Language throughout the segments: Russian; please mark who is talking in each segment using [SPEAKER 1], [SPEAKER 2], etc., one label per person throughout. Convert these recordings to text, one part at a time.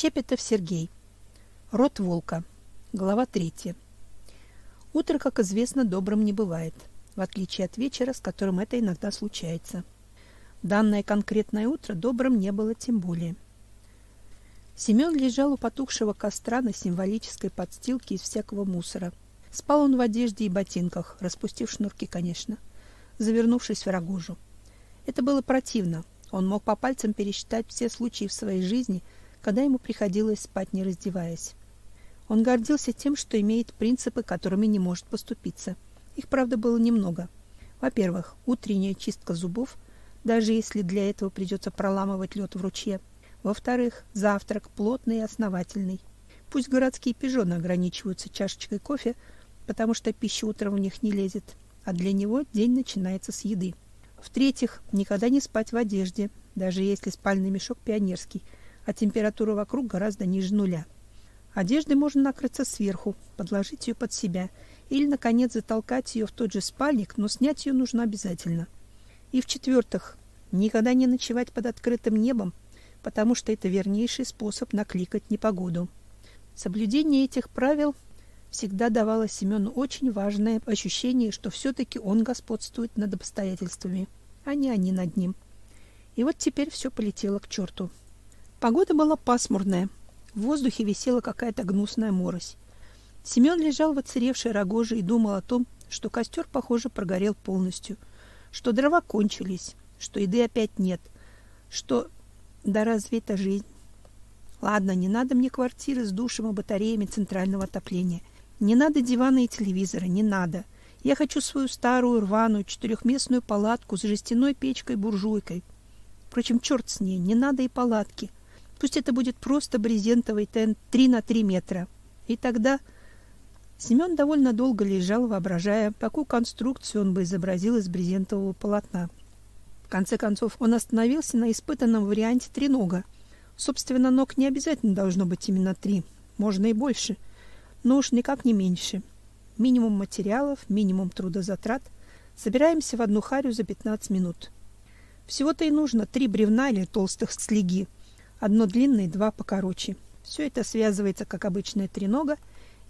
[SPEAKER 1] Щепетов Сергей. Род волка. Глава третья. Утро, как известно, добрым не бывает, в отличие от вечера, с которым это иногда случается. Данное конкретное утро добрым не было тем более. Семен лежал у потухшего костра на символической подстилке из всякого мусора. Спал он в одежде и ботинках, распустив шнурки, конечно, завернувшись в рогожу. Это было противно. Он мог по пальцам пересчитать все случаи в своей жизни, когда ему приходилось спать не раздеваясь. Он гордился тем, что имеет принципы, которыми не может поступиться. Их, правда, было немного. Во-первых, утренняя чистка зубов, даже если для этого придется проламывать лед в ручье. Во-вторых, завтрак плотный и основательный. Пусть городские пижоны ограничиваются чашечкой кофе, потому что пища утром в них не лезет, а для него день начинается с еды. В-третьих, никогда не спать в одежде, даже если спальный мешок пионерский, а температура вокруг гораздо ниже нуля. Одеждой можно накрыться сверху, подложить ее под себя или наконец затолкать ее в тот же спальник, но снять ее нужно обязательно. И в-четвертых, никогда не ночевать под открытым небом, потому что это вернейший способ накликать непогоду. Соблюдение этих правил всегда давало Семену очень важное ощущение, что все таки он господствует над обстоятельствами, а не они над ним. И вот теперь все полетело к черту. Погода была пасмурная. В воздухе висела какая-то гнусная морось. Семен лежал в оцаревшей рогоже и думал о том, что костер, похоже, прогорел полностью, что дрова кончились, что еды опять нет, что да разве это жизнь? Ладно, не надо мне квартиры с душем и батареями центрального отопления. Не надо дивана и телевизора, не надо. Я хочу свою старую рваную четырехместную палатку с жестяной печкой-буржуйкой. Впрочем, черт с ней, не надо и палатки. Пусть это будет просто брезентовый тент 3 на 3 метра. И тогда Семен довольно долго лежал, воображая, какую конструкцию он бы изобразил из брезентового полотна. В конце концов, он остановился на испытанном варианте тренога. Собственно, ног не обязательно должно быть именно три, можно и больше – но уж никак не меньше. Минимум материалов, минимум трудозатрат. Собираемся в одну харю за 15 минут. Всего-то и нужно три бревна или толстых слеги. Одно длинное, два покороче. Все это связывается, как обычная тренога,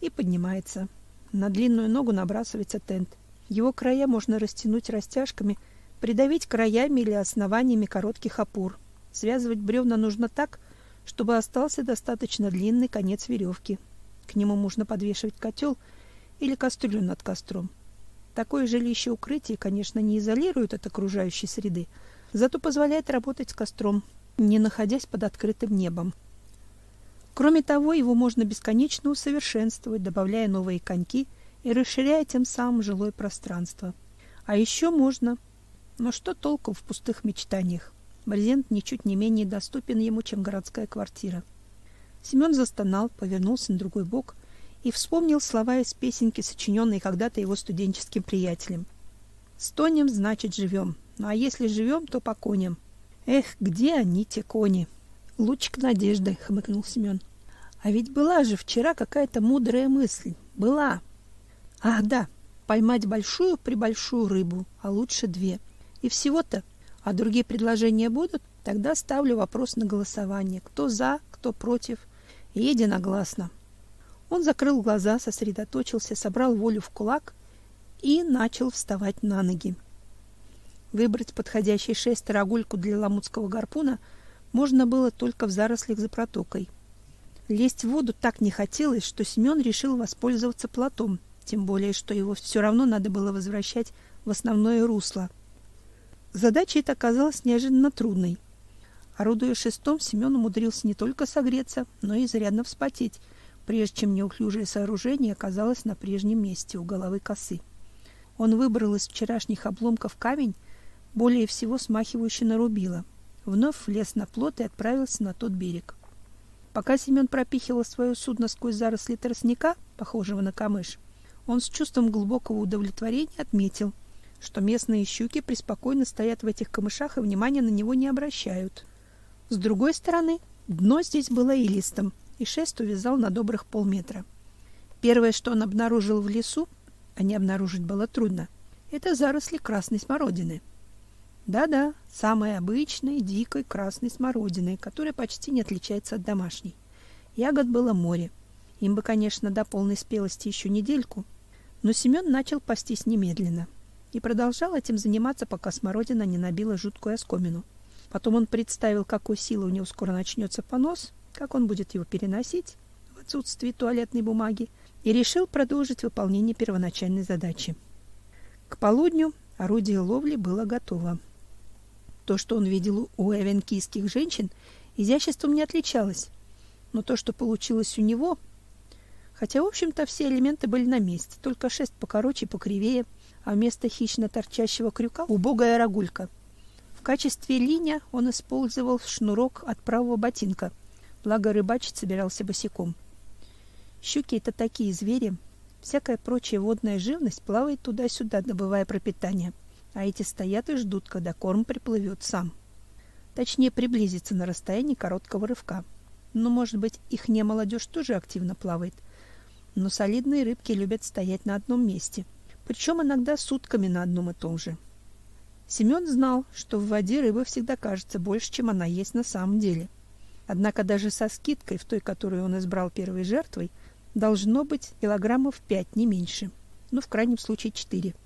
[SPEAKER 1] и поднимается. На длинную ногу набрасывается тент. Его края можно растянуть растяжками, придавить краями или основаниями коротких опор. Связывать бревна нужно так, чтобы остался достаточно длинный конец веревки. К нему можно подвешивать котел или кастрюлю над костром. Такое жилище укрытие, конечно, не изолирует от окружающей среды, зато позволяет работать с костром, не находясь под открытым небом. Кроме того, его можно бесконечно усовершенствовать, добавляя новые коньки и расширяя тем самым жилое пространство. А еще можно... Но что толку в пустых мечтаниях? Брезент ничуть не менее доступен ему, чем городская квартира. Семен застонал, повернулся на другой бок и вспомнил слова из песенки, сочиненной когда-то его студенческим приятелем. «Стонем, значит, живем. Ну а если живем, то по коням». «Эх, где они, те кони?» «Лучик надежды», — хмыкнул Семен. «А ведь была же вчера какая-то мудрая мысль. Была. Ах, да, поймать большую прибольшую рыбу, а лучше две. И всего-то. А другие предложения будут? Тогда ставлю вопрос на голосование. Кто за, кто против единогласно. Он закрыл глаза, сосредоточился, собрал волю в кулак и начал вставать на ноги. Выбрать подходящий шест рогульку для ламутского гарпуна можно было только в зарослях за протокой. Лезть в воду так не хотелось, что Семен решил воспользоваться плотом, тем более что его все равно надо было возвращать в основное русло. Задача эта оказалась неожиданно трудной. Орудуя шестом, Семен умудрился не только согреться, но и изрядно вспотеть, прежде чем неуклюжее сооружение оказалось на прежнем месте у головы косы. Он выбрал из вчерашних обломков камень, более всего смахивающий на рубило. Вновь влез на плот и отправился на тот берег. Пока Семен пропихивал свое судно сквозь заросли тростника, похожего на камыш, он с чувством глубокого удовлетворения отметил, что местные щуки преспокойно стоят в этих камышах и внимания на него не обращают. С другой стороны, дно здесь было илистым, и шест увязал на добрых полметра. Первое, что он обнаружил в лесу, а не обнаружить было трудно, это заросли красной смородины. Да-да, самой обычной, дикой красной смородины, которая почти не отличается от домашней. Ягод было море. Им бы, конечно, до полной спелости еще недельку, но Семен начал пастись немедленно и продолжал этим заниматься, пока смородина не набила жуткую оскомину. Потом он представил, какой силой у него скоро начнется понос, как он будет его переносить в отсутствии туалетной бумаги, и решил продолжить выполнение первоначальной задачи. К полудню орудие ловли было готово. То, что он видел у эвенкийских женщин, изяществом не отличалось, но то, что получилось у него, хотя, в общем-то, все элементы были на месте, только шест покороче покривее, а вместо хищно торчащего крюка убогая рогулька. В качестве линия он использовал шнурок от правого ботинка, благо рыбачить собирался босиком. Щуки — это такие звери. Всякая прочая водная живность плавает туда-сюда, добывая пропитание, а эти стоят и ждут, когда корм приплывет сам. Точнее, приблизиться на расстоянии короткого рывка. Но, может быть, их не молодежь тоже активно плавает. Но солидные рыбки любят стоять на одном месте, причем иногда сутками на одном и том же. Семен знал, что в воде рыба всегда кажется больше, чем она есть на самом деле. Однако даже со скидкой в той, которую он избрал первой жертвой, должно быть килограммов пять, не меньше. Ну, в крайнем случае, четыре.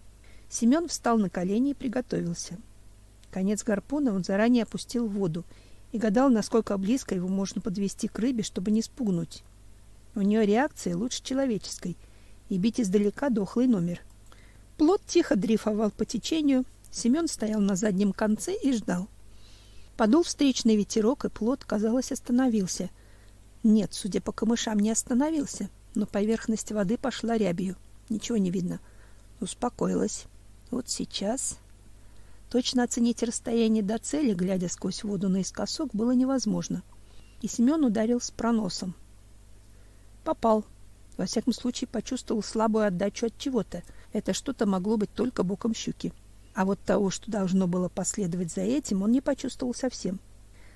[SPEAKER 1] Семен встал на колени и приготовился. Конец гарпуна он заранее опустил в воду и гадал, насколько близко его можно подвести к рыбе, чтобы не спугнуть. У нее реакция лучше человеческой, и бить издалека дохлый номер. Плот тихо дрейфовал по течению, Семен стоял на заднем конце и ждал. Подул встречный ветерок, и плот, казалось, остановился. Нет, судя по камышам, не остановился, но поверхность воды пошла рябью. Ничего не видно. Успокоилась. Вот сейчас Точно оценить расстояние до цели, глядя сквозь воду наискосок, было невозможно. И Семен ударил с проносом. Попал. Во всяком случае, почувствовал слабую отдачу от чего-то. Это что-то могло быть только боком щуки. А вот того, что должно было последовать за этим, он не почувствовал совсем.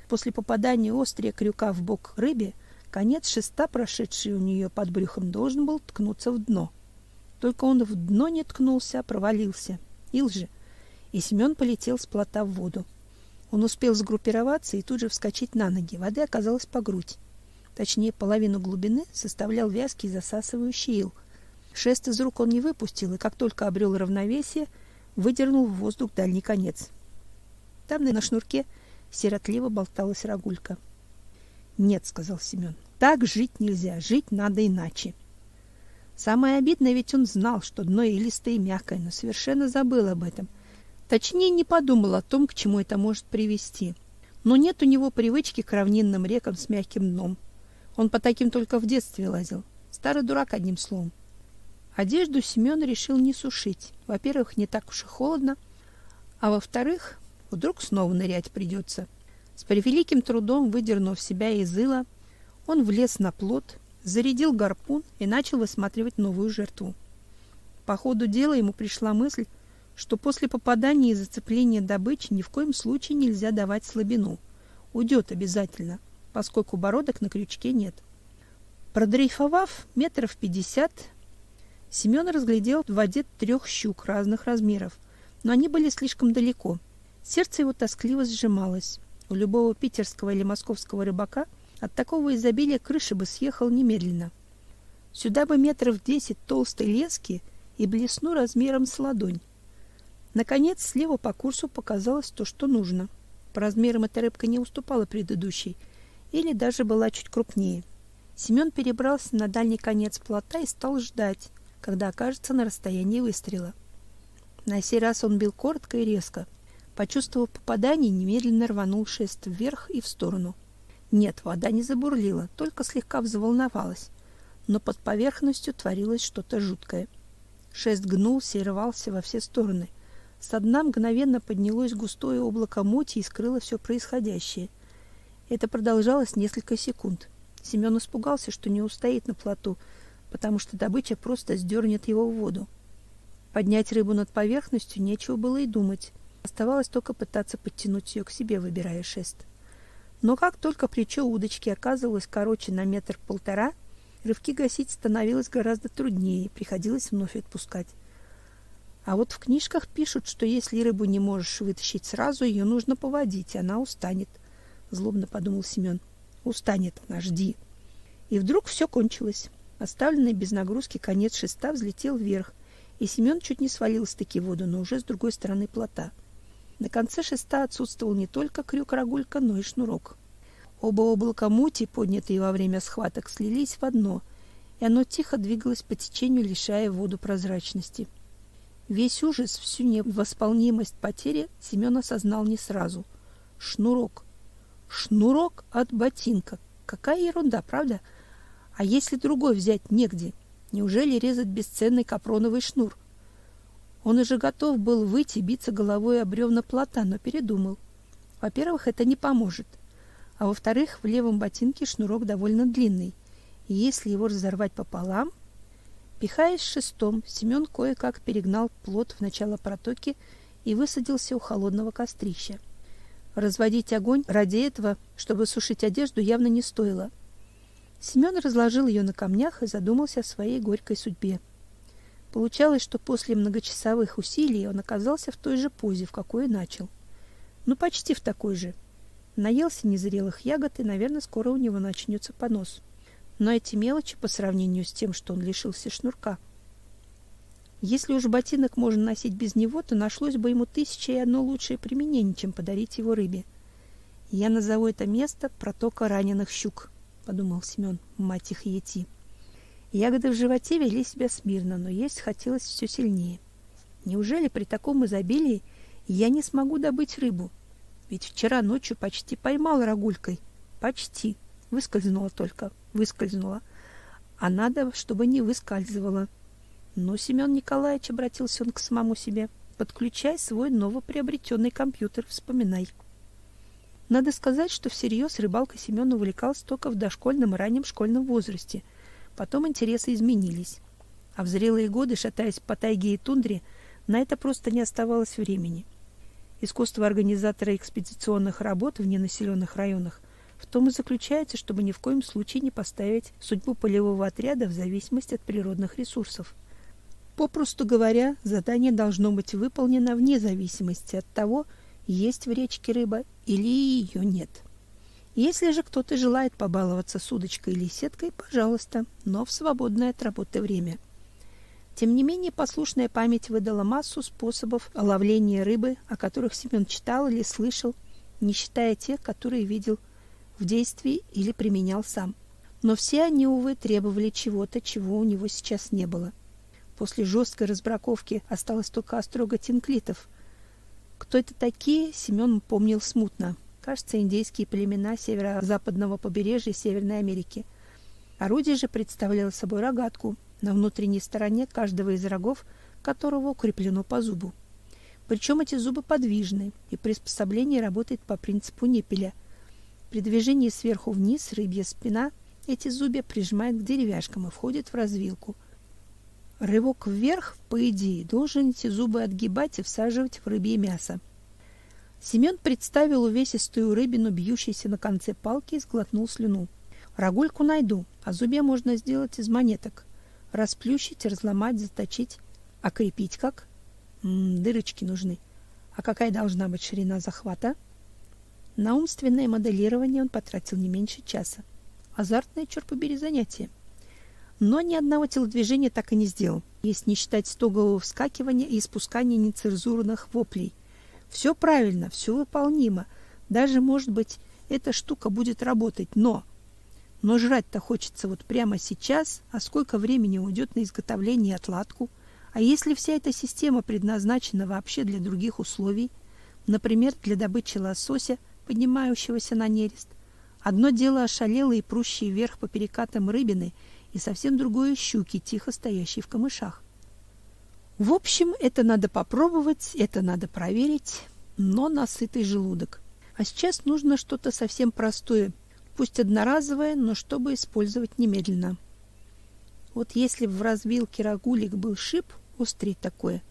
[SPEAKER 1] После попадания острия крюка в бок рыбе, конец шеста, прошедший у нее под брюхом, должен был ткнуться в дно. Только он в дно не ткнулся, а провалился. Ил же и Семен полетел с плота в воду. Он успел сгруппироваться и тут же вскочить на ноги. Воды оказалось по грудь. Точнее, половину глубины составлял вязкий засасывающий ил. Шест из рук он не выпустил, и как только обрел равновесие, выдернул в воздух дальний конец. Там на шнурке сиротливо болталась рогулька. "Нет", сказал Семен. "Так жить нельзя, жить надо иначе". Самое обидное, ведь он знал, что дно илистое и мягкое, но совершенно забыл об этом. Точнее, не подумал о том, к чему это может привести. Но нет у него привычки к равнинным рекам с мягким дном. Он по таким только в детстве лазил. Старый дурак, одним словом. Одежду Семен решил не сушить. Во-первых, не так уж и холодно, а во-вторых, вдруг снова нырять придется. С превеликим трудом выдернув себя из ила, он влез на плот, зарядил гарпун и начал высматривать новую жертву. По ходу дела ему пришла мысль, что после попадания и зацепления добычи ни в коем случае нельзя давать слабину. Уйдет обязательно, поскольку бородок на крючке нет. Продрейфовав метров пятьдесят, Семен разглядел в воде трех щук разных размеров, но они были слишком далеко. Сердце его тоскливо сжималось. У любого питерского или московского рыбака от такого изобилия крыша бы съехал немедленно. Сюда бы метров десять толстой лески и блесну размером с ладонь. Наконец, слева по курсу показалось то, что нужно. По размерам эта рыбка не уступала предыдущей, или даже была чуть крупнее. Семен перебрался на дальний конец плота и стал ждать, когда окажется на расстоянии выстрела. На сей раз он бил коротко и резко. Почувствовав попадание, немедленно рванул шест вверх и в сторону. Нет, вода не забурлила, только слегка взволновалась, но под поверхностью творилось что-то жуткое. Шест гнулся и рвался во все стороны. С дна мгновенно поднялось густое облако мути и скрыло все происходящее. Это продолжалось несколько секунд. Семен испугался, что не устоит на плоту, потому что добыча просто сдернет его в воду. Поднять рыбу над поверхностью нечего было и думать. Оставалось только пытаться подтянуть ее к себе, выбирая шест. Но как только плечо удочки оказывалось короче на метр-полтора, рывки гасить становилось гораздо труднее, приходилось вновь отпускать. А вот в книжках пишут, что если рыбу не можешь вытащить сразу, ее нужно поводить, она устанет. Злобно подумал Семен. Устанет она, жди. И вдруг все кончилось. Оставленный без нагрузки конец шеста взлетел вверх, и Семен чуть не свалился-таки в воду, но уже с другой стороны плота. На конце шеста отсутствовал не только крюк-рогулька, но и шнурок. Оба облака мути, поднятые во время схваток, слились в одно, и оно тихо двигалось по течению, лишая воду прозрачности. Весь ужас, всю невосполнимость потери Семен осознал не сразу. Шнурок. Шнурок от ботинка. Какая ерунда, правда? А если другой взять негде? Неужели резать бесценный капроновый шнур? Он уже готов был выйти биться головой об бревна плота, но передумал. Во-первых, это не поможет. А во-вторых, в левом ботинке шнурок довольно длинный. И если его разорвать пополам, пихаясь шестом, Семен кое-как перегнал плот в начало протоки и высадился у холодного кострища. Разводить огонь ради этого, чтобы сушить одежду, явно не стоило. Семен разложил ее на камнях и задумался о своей горькой судьбе. Получалось, что после многочасовых усилий он оказался в той же позе, в какой и начал. Ну, почти в такой же. Наелся незрелых ягод, и, наверное, скоро у него начнется понос. Но эти мелочи по сравнению с тем, что он лишился шнурка. Если уж ботинок можно носить без него, то нашлось бы ему тысяча и одно лучшее применение, чем подарить его рыбе. Я назову это место протока раненых щук, подумал Семен, мать их ети. Ягоды в животе вели себя смирно, но есть хотелось все сильнее. Неужели при таком изобилии я не смогу добыть рыбу? Ведь вчера ночью почти поймал рогулькой. Почти. Выскользнула только. Выскользнула. А надо, чтобы не выскальзывала. Ну, Семен Николаевич, обратился он к самому себе, подключай свой новоприобретенный компьютер, вспоминай. Надо сказать, что всерьез рыбалка Семен увлекался только в дошкольном и раннем школьном возрасте. Потом интересы изменились. А в зрелые годы, шатаясь по тайге и тундре, на это просто не оставалось времени. Искусство организатора экспедиционных работ в ненаселенных районах в том и заключается, чтобы ни в коем случае не поставить судьбу полевого отряда в зависимость от природных ресурсов. Попросту говоря, задание должно быть выполнено вне зависимости от того, есть в речке рыба или ее нет. Если же кто-то желает побаловаться с удочкой или сеткой, пожалуйста, но в свободное от работы время – тем не менее, послушная память выдала массу способов ловления рыбы, о которых Семен читал или слышал, не считая тех, которые видел в действии или применял сам. Но все они, увы, требовали чего-то, чего у него сейчас не было. После жесткой разбраковки осталось только острога тинклитов. Кто это такие, Семен помнил смутно. Кажется, индейские племена северо-западного побережья Северной Америки. Орудие же представляло собой рогатку, на внутренней стороне каждого из рогов которого укреплено по зубу. Причем эти зубы подвижны, и приспособление работает по принципу непеля. При движении сверху вниз рыбья спина эти зубья прижимает к деревяшкам и входит в развилку. Рывок вверх, по идее, должен эти зубы отгибать и всаживать в рыбье мясо. Семен представил увесистую рыбину, бьющуюся на конце палки, и сглотнул слюну. Рогульку найду, а зубья можно сделать из монеток расплющить, разломать, заточить, а крепить как? М -м, дырочки нужны. А какая должна быть ширина захвата? На умственное моделирование он потратил не меньше часа. Азартное, черт побери, занятие. Но ни одного телодвижения так и не сделал, если не считать стогового вскакивания и испускания нецензурных воплей. Все правильно, все выполнимо. Даже, может быть, эта штука будет работать, но но жрать-то хочется вот прямо сейчас, а сколько времени уйдет на изготовление и отладку? А если вся эта система предназначена вообще для других условий, например, для добычи лосося, поднимающегося на нерест? Одно дело ошалелые прущие вверх по перекатам рыбины, и совсем другое щуки, тихо стоящие в камышах. В общем, это надо попробовать, это надо проверить, но на сытый желудок. А сейчас нужно что-то совсем простое, пусть одноразовое, но чтобы использовать немедленно. Вот если в развилке рагулик был шип, острый такой,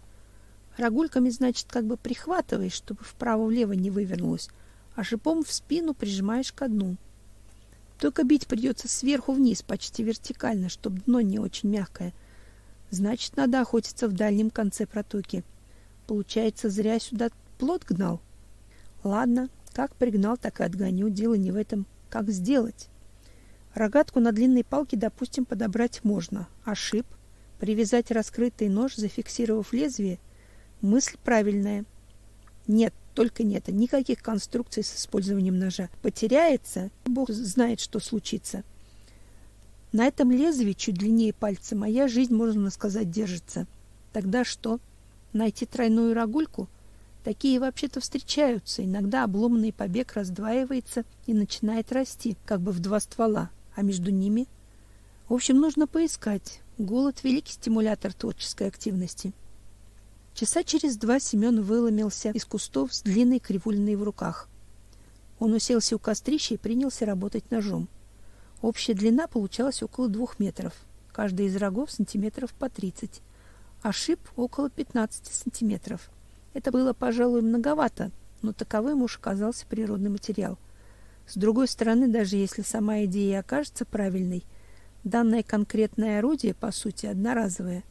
[SPEAKER 1] рагульками, значит, как бы прихватываешь, чтобы вправо-влево не вывернулось, а шипом в спину прижимаешь к дну. Только бить придется сверху вниз, почти вертикально, чтобы дно не очень мягкое. Значит, надо охотиться в дальнем конце протоки. Получается, зря сюда плот гнал. Ладно, как пригнал, так и отгоню, дело не в этом. Как сделать? Рогатку на длинной палке, допустим, подобрать можно, а шип привязать раскрытый нож, зафиксировав лезвие, мысль правильная. Нет, только нет, никаких конструкций с использованием ножа. Потеряется, Бог знает, что случится. На этом лезвии, чуть длиннее пальца, моя жизнь, можно сказать, держится. Тогда что? Найти тройную рогульку? Такие вообще-то встречаются. Иногда обломанный побег раздваивается и начинает расти, как бы в два ствола, а между ними... В общем, нужно поискать. Голод — великий стимулятор творческой активности. Часа через два Семен выломился из кустов с длинной кривульной в руках. Он уселся у кострища и принялся работать ножом. Общая длина получалась около двух метров, каждый из рогов сантиметров по тридцать, а шип около пятнадцати сантиметров. Это было, пожалуй, многовато, но таковым уж оказался природный материал. С другой стороны, даже если сама идея окажется правильной, данное конкретное орудие, по сути, одноразовое.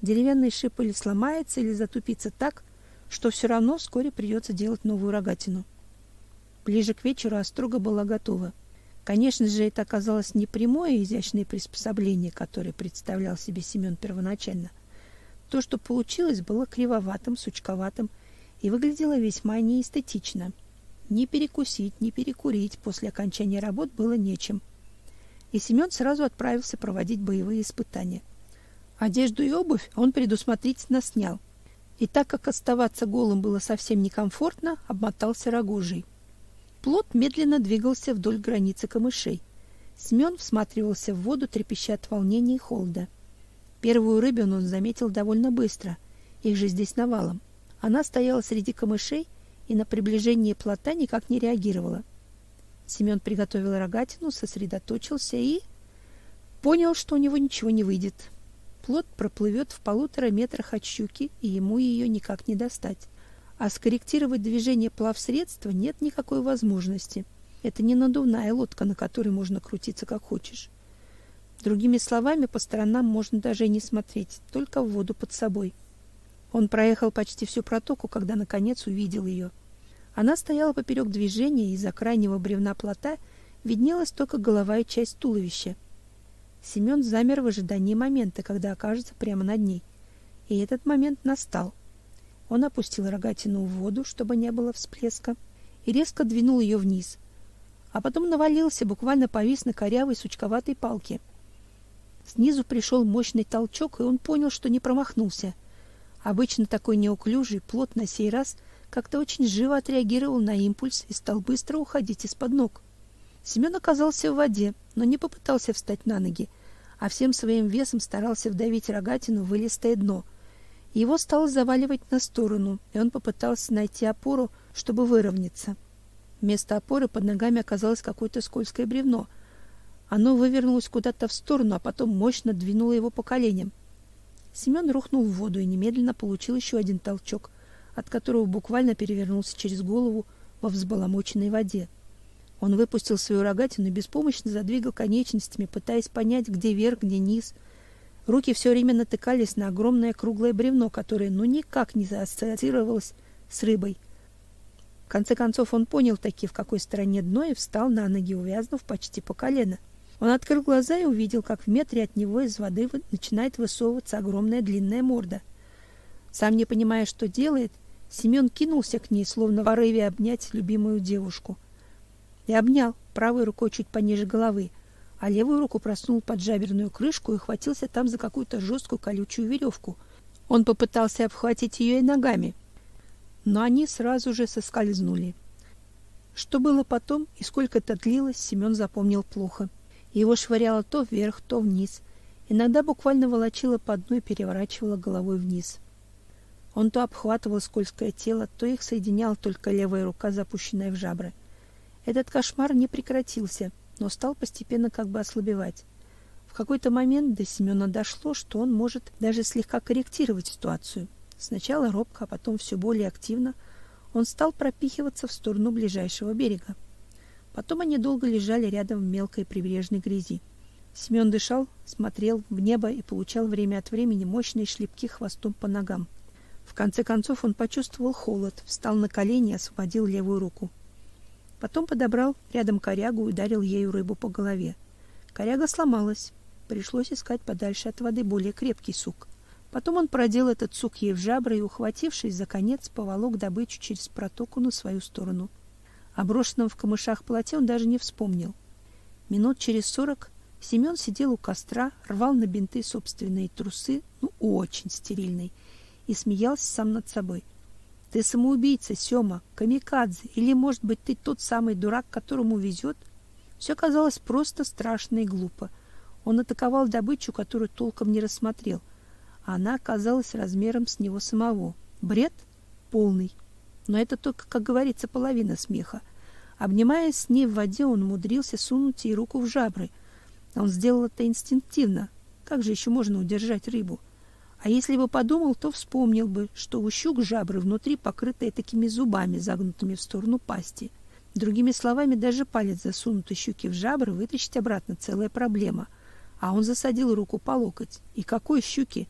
[SPEAKER 1] Деревянный шип или сломается, или затупится так, что все равно вскоре придется делать новую рогатину. Ближе к вечеру оструга была готова. Конечно же, это оказалось не прямое изящное приспособление, которое представлял себе Семен первоначально. То, что получилось, было кривоватым, сучковатым и выглядело весьма неэстетично. Ни перекусить, ни перекурить после окончания работ было нечем. И Семен сразу отправился проводить боевые испытания. Одежду и обувь он предусмотрительно снял. И так как оставаться голым было совсем некомфортно, обмотался рогожей. Плот медленно двигался вдоль границы камышей. Семен всматривался в воду, трепеща от волнения и холода. Первую рыбину он заметил довольно быстро. Их же здесь навалом. Она стояла среди камышей и на приближение плота никак не реагировала. Семен приготовил рогатину, сосредоточился и понял, что у него ничего не выйдет. Плот проплывет в полутора метрах от щуки, и ему ее никак не достать а скорректировать движение плавсредства нет никакой возможности. Это не надувная лодка, на которой можно крутиться как хочешь. Другими словами, по сторонам можно даже и не смотреть, только в воду под собой. Он проехал почти всю протоку, когда наконец увидел ее. Она стояла поперек движения, и из-за крайнего бревна плота виднелась только голова и часть туловища. Семен замер в ожидании момента, когда окажется прямо над ней. И этот момент настал. Он опустил рогатину в воду, чтобы не было всплеска, и резко двинул ее вниз. А потом навалился, буквально повис на корявой сучковатой палке. Снизу пришел мощный толчок, и он понял, что не промахнулся. Обычно такой неуклюжий плот на сей раз как-то очень живо отреагировал на импульс и стал быстро уходить из-под ног. Семен оказался в воде, но не попытался встать на ноги, а всем своим весом старался вдавить рогатину в илистое дно — его стало заваливать на сторону, и он попытался найти опору, чтобы выровняться. Вместо опоры под ногами оказалось какое-то скользкое бревно. Оно вывернулось куда-то в сторону, а потом мощно двинуло его по коленям. Семен рухнул в воду и немедленно получил еще один толчок, от которого буквально перевернулся через голову во взбаламученной воде. Он выпустил свою рогатину и беспомощно задвигал конечностями, пытаясь понять, где верх, где низ — Руки все время натыкались на огромное круглое бревно, которое ну никак не ассоциировалось с рыбой. В конце концов он понял таки, в какой стороне дно, и встал на ноги, увязнув почти по колено. Он открыл глаза и увидел, как в метре от него из воды начинает высовываться огромная длинная морда. Сам не понимая, что делает, Семен кинулся к ней, словно в порыве обнять любимую девушку. И обнял правой рукой чуть пониже головы, а левую руку просунул под жаберную крышку и хватился там за какую-то жесткую колючую веревку. Он попытался обхватить ее и ногами, но они сразу же соскользнули. Что было потом и сколько это длилось, Семен запомнил плохо. Его швыряло то вверх, то вниз. Иногда буквально волочило по дну и переворачивало головой вниз. Он то обхватывал скользкое тело, то их соединял только левая рука, запущенная в жабры. Этот кошмар не прекратился — но стал постепенно как бы ослабевать. В какой-то момент до Семена дошло, что он может даже слегка корректировать ситуацию. Сначала робко, а потом все более активно он стал пропихиваться в сторону ближайшего берега. Потом они долго лежали рядом в мелкой прибрежной грязи. Семен дышал, смотрел в небо и получал время от времени мощные шлепки хвостом по ногам. В конце концов он почувствовал холод, встал на колени и освободил левую руку. Потом подобрал рядом корягу и ударил ею рыбу по голове. Коряга сломалась. Пришлось искать подальше от воды более крепкий сук. Потом он продел этот сук ей в жабры и, ухватившись за конец, поволок добычу через протоку на свою сторону. О брошенном в камышах плоте он даже не вспомнил. Минут через сорок Семен сидел у костра, рвал на бинты собственные трусы, ну, очень стерильный, и смеялся сам над собой. Ты самоубийца, Сёма, камикадзе, или, может быть, ты тот самый дурак, которому везет? Все казалось просто страшно и глупо. Он атаковал добычу, которую толком не рассмотрел. А она оказалась размером с него самого. Бред полный. Но это только, как говорится, половина смеха. Обнимаясь с ней в воде, он умудрился сунуть ей руку в жабры. Он сделал это инстинктивно. Как же еще можно удержать рыбу? — а если бы подумал, то вспомнил бы, что у щук жабры внутри покрытые такими зубами, загнутыми в сторону пасти. Другими словами, даже палец засунутый щуки в жабры вытащить обратно целая проблема. А он засадил руку по локоть. И какой щуки?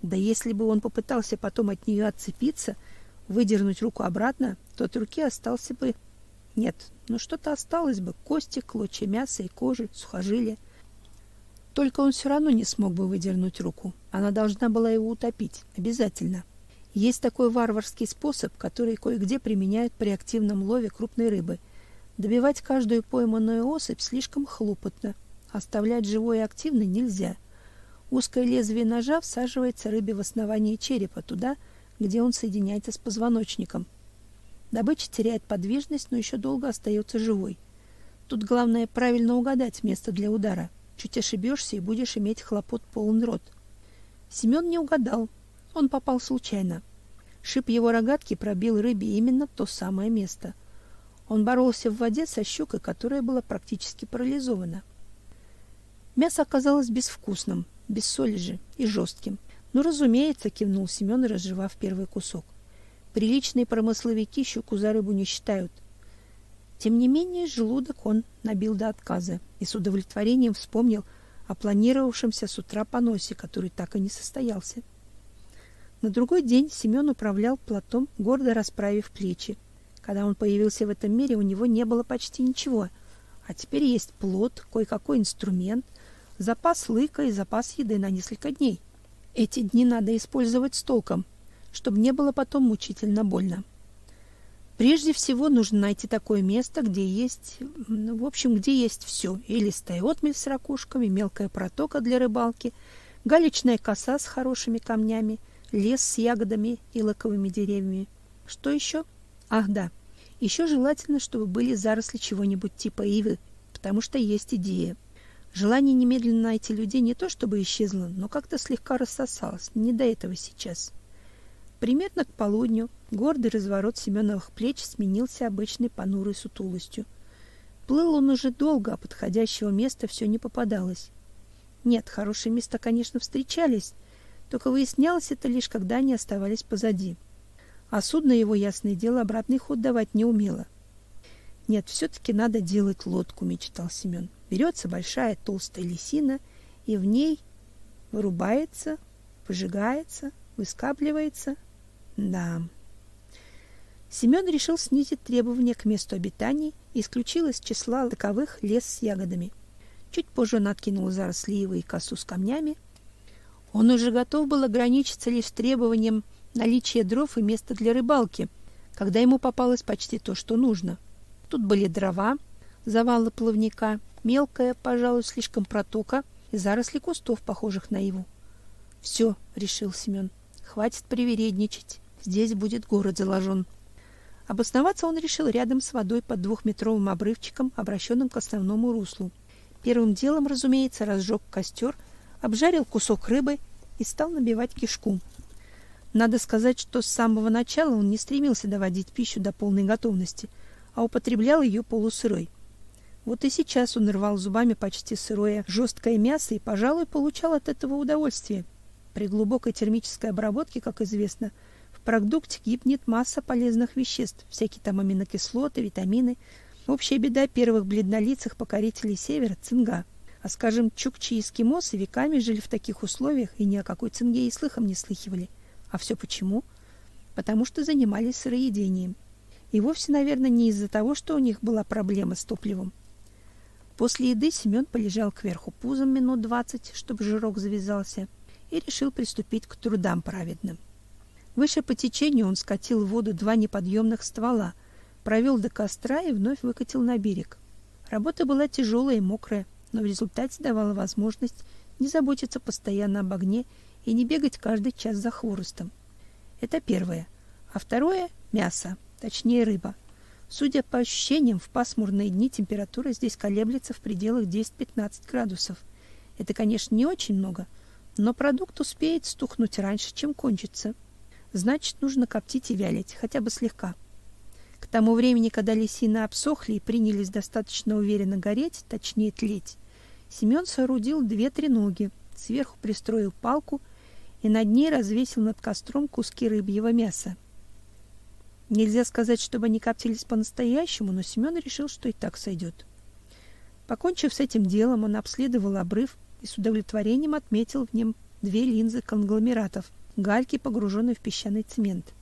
[SPEAKER 1] Да если бы он попытался потом от нее отцепиться, выдернуть руку обратно, то от руки остался бы... Нет, ну что-то осталось бы. Кости, клочья мяса и кожи, сухожилия. Только он все равно не смог бы выдернуть руку. Она должна была его утопить. Обязательно. Есть такой варварский способ, который кое-где применяют при активном лове крупной рыбы. Добивать каждую пойманную особь слишком хлопотно. Оставлять живой и активной нельзя. Узкое лезвие ножа всаживается рыбе в основание черепа, туда, где он соединяется с позвоночником. Добыча теряет подвижность, но еще долго остается живой. Тут главное правильно угадать место для удара – Чуть ошибешься и будешь иметь хлопот полный рот. Семен не угадал. Он попал случайно. Шип его рогатки пробил рыбе именно то самое место. Он боролся в воде со щукой, которая была практически парализована. Мясо оказалось безвкусным, без соли же и жестким. Ну, разумеется, кивнул Семен, разжевав первый кусок. Приличные промысловики щуку за рыбу не считают – тем не менее, желудок он набил до отказа и с удовлетворением вспомнил о планировавшемся с утра поносе, который так и не состоялся. На другой день Семен управлял плотом, гордо расправив плечи. Когда он появился в этом мире, у него не было почти ничего, а теперь есть плот, кое-какой инструмент, запас лыка и запас еды на несколько дней. Эти дни надо использовать с толком, чтобы не было потом мучительно больно. Прежде всего нужно найти такое место, где есть, ну, в общем, где есть все. И листая отмель с ракушками, мелкая протока для рыбалки, галечная коса с хорошими камнями, лес с ягодами и лаковыми деревьями. Что еще? Ах, да. Еще желательно, чтобы были заросли чего-нибудь типа ивы, потому что есть идея. Желание немедленно найти людей не то чтобы исчезло, но как-то слегка рассосалось. Не до этого сейчас. Примерно к полудню гордый разворот Семеновых плеч сменился обычной понурой сутулостью. Плыл он уже долго, а подходящего места все не попадалось. Нет, хорошие места, конечно, встречались, только выяснялось это лишь когда они оставались позади. А судно его, ясное дело, обратный ход давать не умело. Нет, все-таки надо делать лодку, мечтал Семен. Берется большая толстая лисина, и в ней вырубается, выжигается, выскабливается — да. Семен решил снизить требования к месту обитания и исключил из числа таковых лес с ягодами. Чуть позже он откинул заросли и косу с камнями. Он уже готов был ограничиться лишь требованием наличия дров и места для рыбалки, когда ему попалось почти то, что нужно. Тут были дрова, завалы плавника, мелкая, пожалуй, слишком протока и заросли кустов, похожих на иву. «Все», — решил Семен, — «хватит привередничать. Здесь будет город заложен. Обосноваться он решил рядом с водой под двухметровым обрывчиком, обращенным к основному руслу. Первым делом, разумеется, разжег костер, обжарил кусок рыбы и стал набивать кишку. Надо сказать, что с самого начала он не стремился доводить пищу до полной готовности, а употреблял ее полусырой. Вот и сейчас он рвал зубами почти сырое, жесткое мясо и, пожалуй, получал от этого удовольствие. При глубокой термической обработке, как известно, продукте гибнет масса полезных веществ, всякие там аминокислоты, витамины. Общая беда первых бледнолицых покорителей севера – цинга. А, скажем, чукчи и эскимосы веками жили в таких условиях и ни о какой цинге и слыхом не слыхивали. А все почему? Потому что занимались сыроедением. И вовсе, наверное, не из-за того, что у них была проблема с топливом. После еды Семен полежал кверху пузом минут двадцать, чтобы жирок завязался, и решил приступить к трудам праведным. Выше по течению он скатил в воду два неподъемных ствола, провел до костра и вновь выкатил на берег. Работа была тяжелая и мокрая, но в результате давала возможность не заботиться постоянно об огне и не бегать каждый час за хворостом. Это первое. А второе — мясо, точнее рыба — Судя по ощущениям, в пасмурные дни температура здесь колеблется в пределах 10-15 градусов. Это, конечно, не очень много, но продукт успеет стухнуть раньше, чем кончится. Значит, нужно коптить и вялить, хотя бы слегка. К тому времени, когда лисины обсохли и принялись достаточно уверенно гореть, точнее тлеть, Семен соорудил две треноги, сверху пристроил палку и над ней развесил над костром куски рыбьего мяса. Нельзя сказать, чтобы они коптились по-настоящему, но Семен решил, что и так сойдет. Покончив с этим делом, он обследовал обрыв и с удовлетворением отметил в нем две линзы конгломератов, гальки, погруженные в песчаный цемент.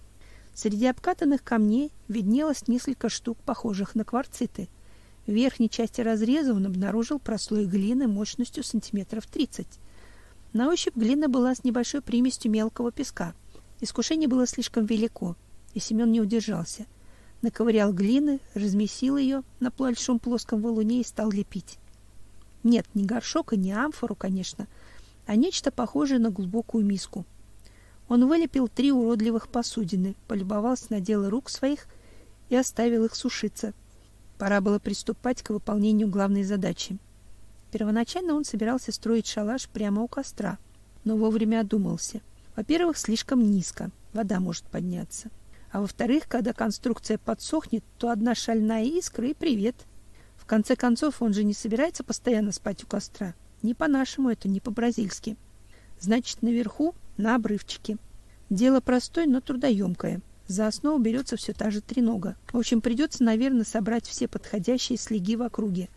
[SPEAKER 1] Среди обкатанных камней виднелось несколько штук, похожих на кварциты. В верхней части разреза он обнаружил прослой глины мощностью сантиметров 30. На ощупь глина была с небольшой примесью мелкого песка. Искушение было слишком велико и Семен не удержался. Наковырял глины, размесил ее на большом плоском валуне и стал лепить. Нет, не горшок и не амфору, конечно, а нечто похожее на глубокую миску. Он вылепил три уродливых посудины, полюбовался на дело рук своих и оставил их сушиться. Пора было приступать к выполнению главной задачи. Первоначально он собирался строить шалаш прямо у костра, но вовремя одумался. Во-первых, слишком низко, вода может подняться. А во-вторых, когда конструкция подсохнет, то одна шальная искра и привет. В конце концов, он же не собирается постоянно спать у костра. Не по-нашему это, не по-бразильски. Значит, наверху, на обрывчике. Дело простое, но трудоемкое. За основу берется все та же тренога. В общем, придется, наверное, собрать все подходящие слеги в округе.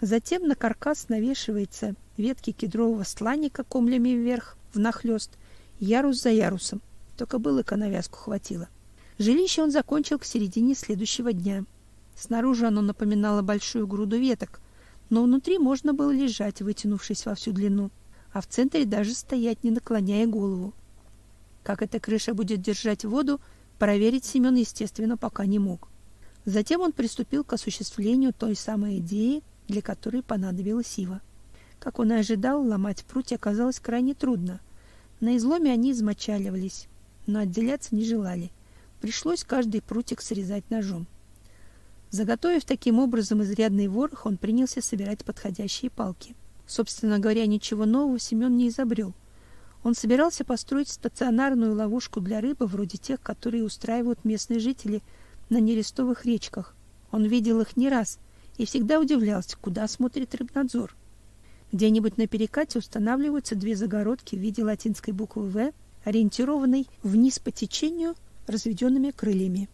[SPEAKER 1] Затем на каркас навешивается ветки кедрового стланника комлями вверх, внахлёст, ярус за ярусом. Только было на вязку хватило. Жилище он закончил к середине следующего дня. Снаружи оно напоминало большую груду веток, но внутри можно было лежать, вытянувшись во всю длину, а в центре даже стоять, не наклоняя голову. Как эта крыша будет держать воду, проверить Семен, естественно, пока не мог. Затем он приступил к осуществлению той самой идеи, для которой понадобилась ива. Как он и ожидал, ломать прутья оказалось крайне трудно. На изломе они измочаливались, но отделяться не желали. Пришлось каждый прутик срезать ножом. Заготовив таким образом изрядный ворох, он принялся собирать подходящие палки. Собственно говоря, ничего нового Семен не изобрел. Он собирался построить стационарную ловушку для рыбы, вроде тех, которые устраивают местные жители на нерестовых речках. Он видел их не раз и всегда удивлялся, куда смотрит рыбнадзор. Где-нибудь на перекате устанавливаются две загородки в виде латинской буквы «В», ориентированной вниз по течению разведенными крыльями.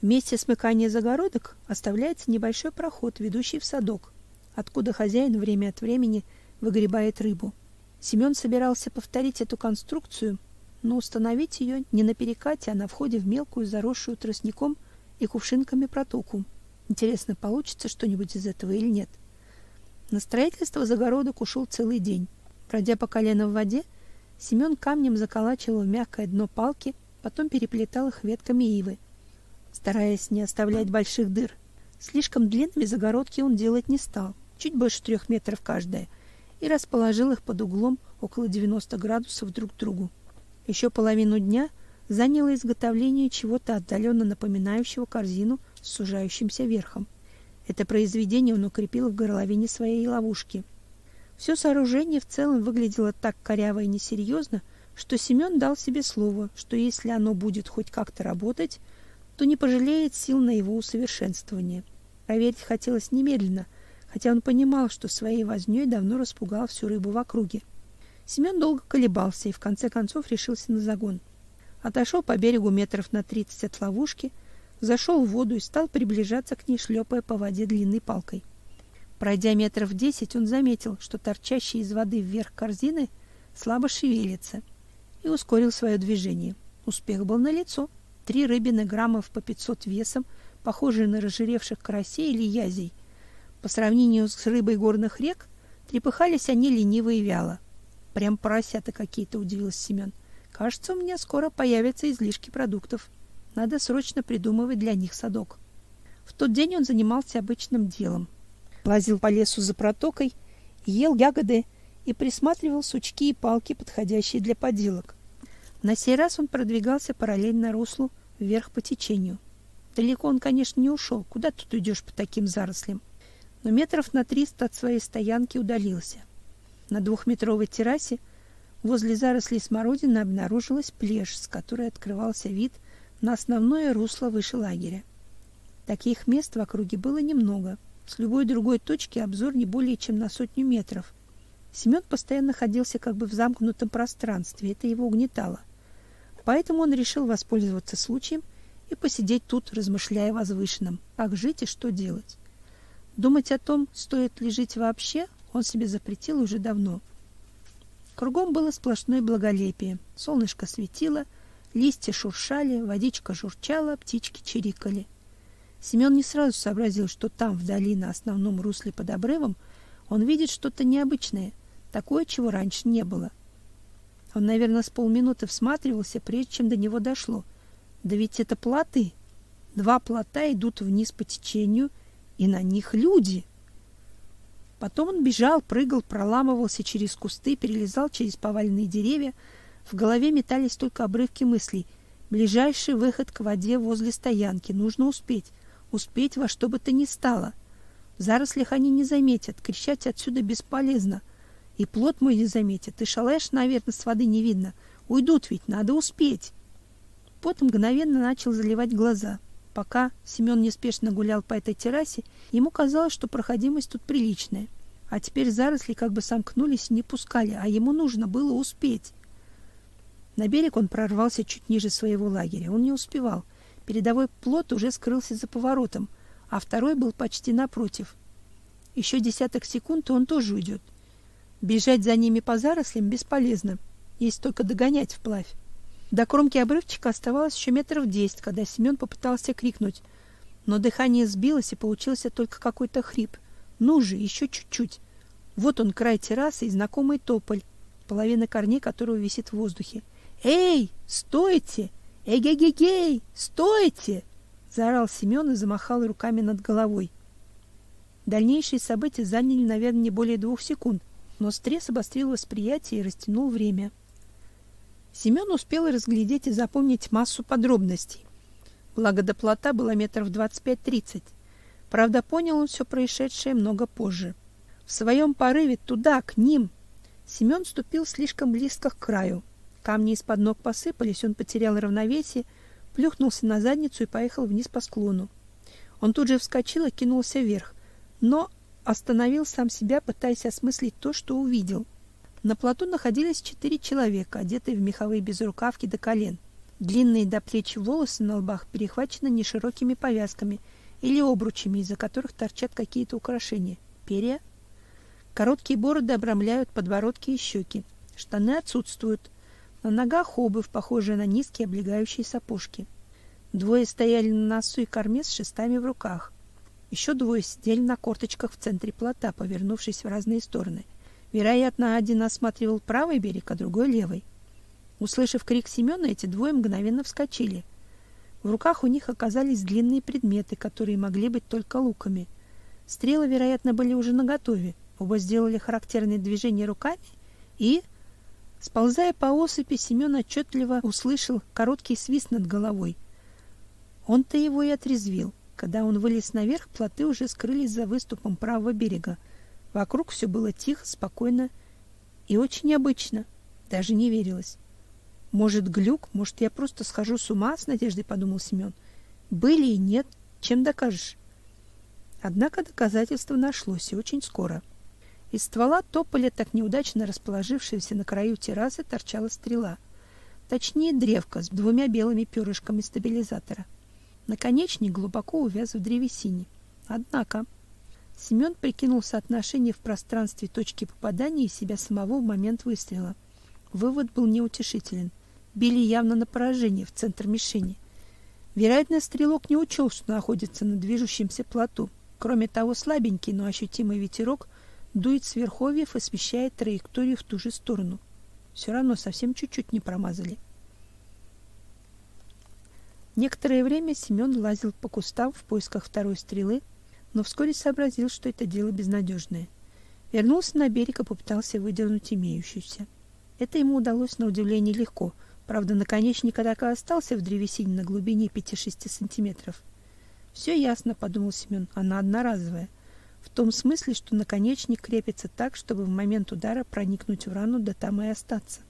[SPEAKER 1] В месте смыкания загородок оставляется небольшой проход, ведущий в садок, откуда хозяин время от времени выгребает рыбу. Семен собирался повторить эту конструкцию, но установить ее не на перекате, а на входе в мелкую заросшую тростником и кувшинками протоку. Интересно, получится что-нибудь из этого или нет. На строительство загородок ушел целый день. Пройдя по колено в воде, Семен камнем заколачивал мягкое дно палки потом переплетал их ветками ивы, стараясь не оставлять больших дыр. Слишком длинными загородки он делать не стал, чуть больше трех метров каждая, и расположил их под углом около 90 градусов друг к другу. Еще половину дня заняло изготовление чего-то отдаленно напоминающего корзину с сужающимся верхом. Это произведение он укрепил в горловине своей ловушки. Все сооружение в целом выглядело так коряво и несерьезно, что Семен дал себе слово, что если оно будет хоть как-то работать, то не пожалеет сил на его усовершенствование. Проверить хотелось немедленно, хотя он понимал, что своей вознёй давно распугал всю рыбу в округе. Семен долго колебался и в конце концов решился на загон. Отошел по берегу метров на тридцать от ловушки, зашел в воду и стал приближаться к ней, шлепая по воде длинной палкой. Пройдя метров десять, он заметил, что торчащая из воды вверх корзины слабо шевелится — и ускорил свое движение. Успех был налицо. Три рыбины граммов по 500 весом, похожие на разжиревших карасей или язей. По сравнению с рыбой горных рек, трепыхались они лениво и вяло. Прям поросята какие-то, удивился Семен. Кажется, у меня скоро появятся излишки продуктов. Надо срочно придумывать для них садок. В тот день он занимался обычным делом. Лазил по лесу за протокой, ел ягоды и присматривал сучки и палки, подходящие для поделок. На сей раз он продвигался параллельно руслу вверх по течению. Далеко он, конечно, не ушел. Куда тут идешь по таким зарослям? Но метров на триста от своей стоянки удалился. На двухметровой террасе возле зарослей смородины обнаружилась плешь, с которой открывался вид на основное русло выше лагеря. Таких мест в округе было немного. С любой другой точки обзор не более чем на сотню метров. Семен постоянно находился как бы в замкнутом пространстве, это его угнетало. Поэтому он решил воспользоваться случаем и посидеть тут, размышляя о возвышенном, как жить и что делать. Думать о том, стоит ли жить вообще, он себе запретил уже давно. Кругом было сплошное благолепие. Солнышко светило, листья шуршали, водичка журчала, птички чирикали. Семен не сразу сообразил, что там, вдали, на основном русле под обрывом, он видит что-то необычное, такое, чего раньше не было. Он, наверное, с полминуты всматривался, прежде чем до него дошло. Да ведь это плоты. Два плота идут вниз по течению, и на них люди. Потом он бежал, прыгал, проламывался через кусты, перелезал через поваленные деревья. В голове метались только обрывки мыслей. Ближайший выход к воде возле стоянки. Нужно успеть. Успеть во что бы то ни стало. В зарослях они не заметят. Кричать отсюда бесполезно. И плод мой не заметит. И шалаш, наверное, с воды не видно. Уйдут ведь, надо успеть. Пот мгновенно начал заливать глаза. Пока Семен неспешно гулял по этой террасе, ему казалось, что проходимость тут приличная. А теперь заросли как бы сомкнулись и не пускали, а ему нужно было успеть. На берег он прорвался чуть ниже своего лагеря. Он не успевал. Передовой плот уже скрылся за поворотом, а второй был почти напротив. Еще десяток секунд, и он тоже уйдет. Бежать за ними по зарослям бесполезно. Есть только догонять вплавь. До кромки обрывчика оставалось еще метров десять, когда Семен попытался крикнуть, но дыхание сбилось и получился только какой-то хрип. Ну же, еще чуть-чуть. Вот он край террасы и знакомый тополь, половина корней которого висит в воздухе. Эй, стойте! Эй-гей-гей-гей, стойте! заорал Семен и замахал руками над головой. Дальнейшие события заняли, наверное, не более двух секунд, но стресс обострил восприятие и растянул время. Семен успел разглядеть и запомнить массу подробностей. Благо до плота было метров двадцать пять-тридцать. Правда, понял он все происшедшее много позже. В своем порыве туда, к ним, Семен ступил слишком близко к краю. Камни из-под ног посыпались, он потерял равновесие, плюхнулся на задницу и поехал вниз по склону. Он тут же вскочил и кинулся вверх, но остановил сам себя, пытаясь осмыслить то, что увидел. На плоту находились четыре человека, одетые в меховые безрукавки до колен. Длинные до плеч волосы на лбах перехвачены неширокими повязками или обручами, из-за которых торчат какие-то украшения. Перья. Короткие бороды обрамляют подбородки и щеки. Штаны отсутствуют. На ногах обувь, похожая на низкие облегающие сапожки. Двое стояли на носу и корме с шестами в руках. Еще двое сидели на корточках в центре плота, повернувшись в разные стороны — Вероятно, один осматривал правый берег, а другой левый. Услышав крик Семена, эти двое мгновенно вскочили. В руках у них оказались длинные предметы, которые могли быть только луками. Стрелы, вероятно, были уже наготове. Оба сделали характерные движения руками и, сползая по осыпи, Семен отчетливо услышал короткий свист над головой. Он-то его и отрезвил. Когда он вылез наверх, плоты уже скрылись за выступом правого берега. Вокруг все было тихо, спокойно и очень необычно. Даже не верилось. Может, глюк, может, я просто схожу с ума, с надеждой подумал Семен. Были и нет, чем докажешь? Однако доказательство нашлось и очень скоро. Из ствола тополя, так неудачно расположившегося на краю террасы, торчала стрела. Точнее, древко с двумя белыми перышками стабилизатора. Наконечник глубоко увяз в древесине. Однако Семен прикинул соотношение в пространстве точки попадания и себя самого в момент выстрела. Вывод был неутешителен. Били явно на поражение в центр мишени. Вероятно, стрелок не учел, что находится на движущемся плоту. Кроме того, слабенький, но ощутимый ветерок дует с верховьев и смещает траекторию в ту же сторону. Все равно совсем чуть-чуть не промазали. Некоторое время Семен лазил по кустам в поисках второй стрелы, но вскоре сообразил, что это дело безнадежное. Вернулся на берег и попытался выдернуть имеющуюся. Это ему удалось на удивление легко. Правда, наконечник так и остался в древесине на глубине 5-6 сантиметров. Все ясно, подумал Семен, она одноразовая. В том смысле, что наконечник крепится так, чтобы в момент удара проникнуть в рану да там и остаться.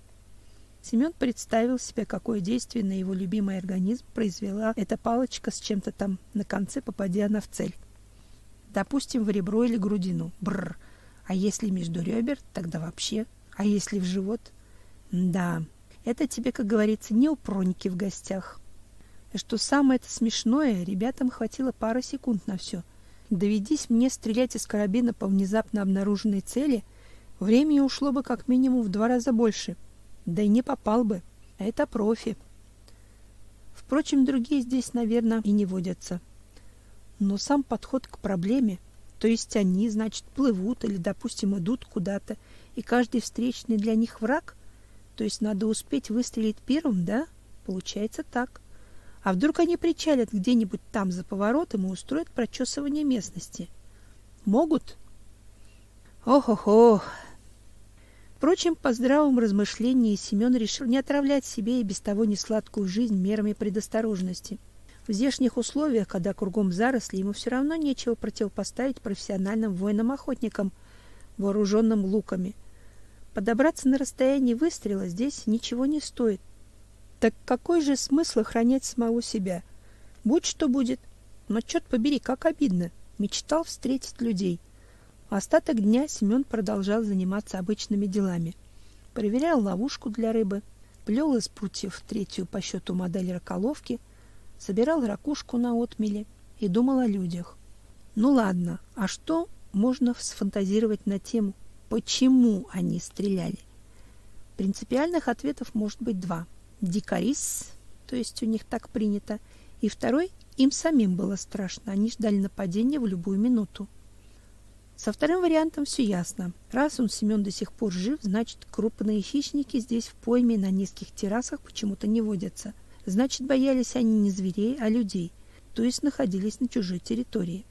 [SPEAKER 1] Семен представил себе, какое действие на его любимый организм произвела эта палочка с чем-то там на конце, попадя она в цель. Допустим, в ребро или грудину. Бррр. А если между ребер, тогда вообще. А если в живот? Да, это тебе, как говорится, не у в гостях. И что самое-то смешное, ребятам хватило пары секунд на все. Доведись мне стрелять из карабина по внезапно обнаруженной цели, времени ушло бы как минимум в два раза больше. Да и не попал бы. Это профи. Впрочем, другие здесь, наверное, и не водятся. Но сам подход к проблеме, то есть они, значит, плывут или, допустим, идут куда-то, и каждый встречный для них враг, то есть надо успеть выстрелить первым, да? Получается так. А вдруг они причалят где-нибудь там за поворотом и устроят прочесывание местности? Могут? Ох-ох-ох. Впрочем, по здравому размышлению Семен решил не отравлять себе и без того несладкую жизнь мерами предосторожности. В здешних условиях, когда кругом заросли, ему все равно нечего противопоставить профессиональным воинам-охотникам, вооруженным луками. Подобраться на расстоянии выстрела здесь ничего не стоит. Так какой же смысл охранять самого себя? Будь что будет. Но черт побери, как обидно. Мечтал встретить людей. Остаток дня Семен продолжал заниматься обычными делами. Проверял ловушку для рыбы, плел из прутьев третью по счету модель раколовки, собирал ракушку на отмеле и думал о людях. Ну ладно, а что можно сфантазировать на тему, почему они стреляли? Принципиальных ответов может быть два – дикарис, то есть у них так принято, и второй им самим было страшно, они ждали нападения в любую минуту. Со вторым вариантом все ясно. Раз он Семен до сих пор жив, значит, крупные хищники здесь в пойме на низких террасах почему-то не водятся. Значит, боялись они не зверей, а людей, то есть находились на чужой территории.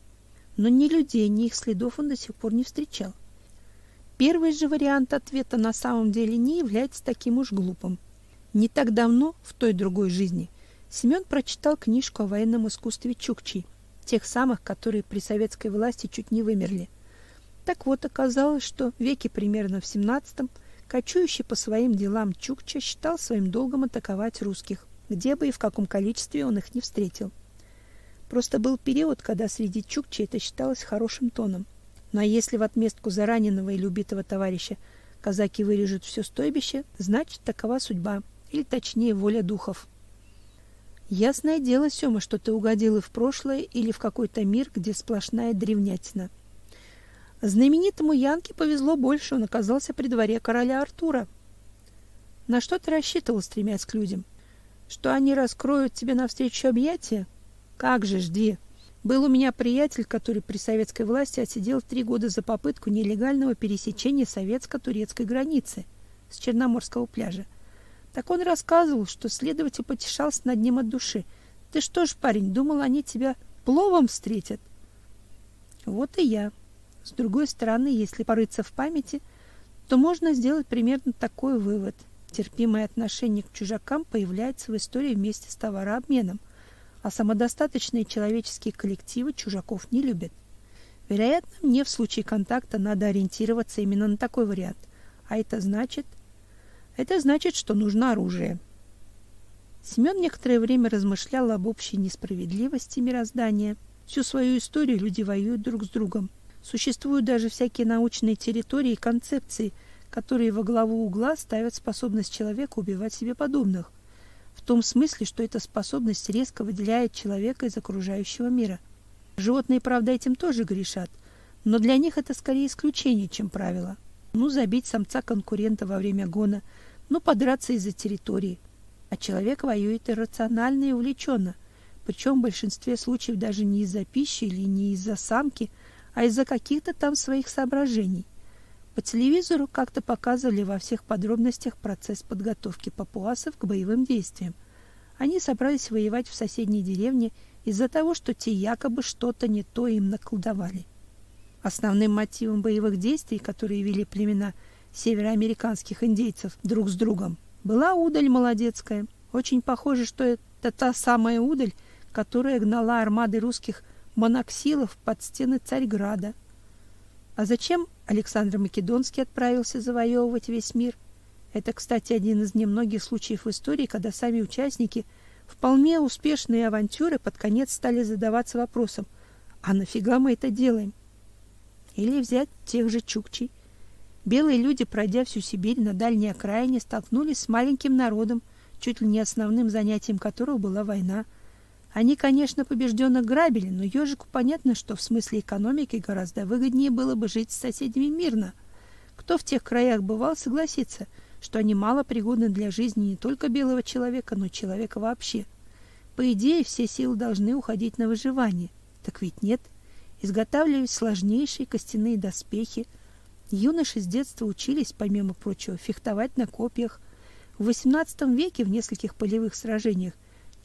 [SPEAKER 1] Но ни людей, ни их следов он до сих пор не встречал. Первый же вариант ответа на самом деле не является таким уж глупым. Не так давно, в той другой жизни, Семен прочитал книжку о военном искусстве чукчей, тех самых, которые при советской власти чуть не вымерли. Так вот, оказалось, что веки примерно в XVII кочующий по своим делам чукча считал своим долгом атаковать русских, где бы и в каком количестве он их не встретил. Просто был период, когда среди чукчей это считалось хорошим тоном. Ну а если в отместку за раненого или убитого товарища казаки вырежут все стойбище, значит, такова судьба – или точнее воля духов. Ясное дело, Сёма, что ты угодил и в прошлое или в какой-то мир, где сплошная древнятина. Знаменитому Янке повезло больше, он оказался при дворе короля Артура. На что ты рассчитывал, стремясь к людям? Что они раскроют тебе навстречу объятия? Как же, жди. Был у меня приятель, который при советской власти отсидел три года за попытку нелегального пересечения советско-турецкой границы с Черноморского пляжа. Так он рассказывал, что следователь потешался над ним от души. Ты что ж, парень, думал, они тебя пловом встретят? Вот и я. С другой стороны, если порыться в памяти, то можно сделать примерно такой вывод. Терпимое отношение к чужакам появляется в истории вместе с товарообменом, а самодостаточные человеческие коллективы чужаков не любят. Вероятно, мне в случае контакта надо ориентироваться именно на такой вариант. А это значит, это значит, что нужно оружие. Семен некоторое время размышлял об общей несправедливости мироздания. Всю свою историю люди воюют друг с другом. Существуют даже всякие научные территории и концепции, которые во главу угла ставят способность человека убивать себе подобных. В том смысле, что эта способность резко выделяет человека из окружающего мира. Животные, правда, этим тоже грешат, но для них это скорее исключение, чем правило. Ну, забить самца конкурента во время гона – ну, подраться из-за территории. А человек воюет иррационально и увлеченно, причем в большинстве случаев даже не из-за пищи или не из-за самки, а из-за каких-то там своих соображений. По телевизору как-то показывали во всех подробностях процесс подготовки папуасов к боевым действиям. Они собрались воевать в соседней деревне из-за того, что те якобы что-то не то им наколдовали. Основным мотивом боевых действий, которые вели племена североамериканских индейцев друг с другом, была удаль молодецкая. Очень похоже, что это та самая удаль, которая гнала армады русских моноксилов под стены Царьграда. А зачем Александр Македонский отправился завоевывать весь мир? Это, кстати, один из немногих случаев в истории, когда сами участники вполне успешные авантюры под конец стали задаваться вопросом: а нафига мы это делаем? Или взять тех же чукчей. Белые люди, пройдя всю Сибирь на дальней окраине, столкнулись с маленьким народом, чуть ли не основным занятием которого была война. Они, конечно, побежденных грабили, но ежику понятно, что в смысле экономики гораздо выгоднее было бы жить с соседями мирно. Кто в тех краях бывал, согласится, что они мало пригодны для жизни не только белого человека, но человека вообще. По идее, все силы должны уходить на выживание. Так ведь нет. Изготавливались сложнейшие костяные доспехи. Юноши с детства учились, помимо прочего, фехтовать на копьях. В XVIII веке в нескольких полевых сражениях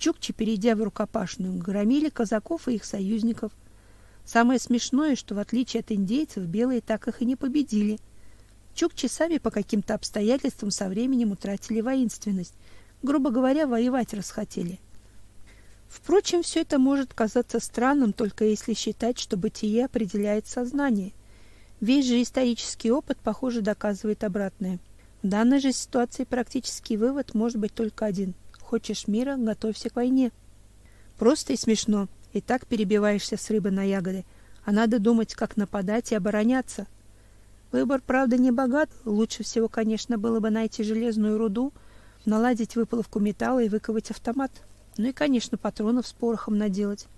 [SPEAKER 1] Чукчи, перейдя в рукопашную, громили казаков и их союзников. Самое смешное, что в отличие от индейцев, белые так их и не победили. Чукчи сами по каким-то обстоятельствам со временем утратили воинственность. Грубо говоря, воевать расхотели. Впрочем, все это может казаться странным, только если считать, что бытие определяет сознание. Весь же исторический опыт, похоже, доказывает обратное. В данной же ситуации практический вывод может быть только один. Хочешь мира, готовься к войне. Просто и смешно. И так перебиваешься с рыбы на ягоды, а надо думать, как нападать и обороняться. Выбор, правда, не богат. Лучше всего, конечно, было бы найти железную руду, наладить выплавку металла и выковать автомат. Ну и, конечно, патронов с порохом наделать.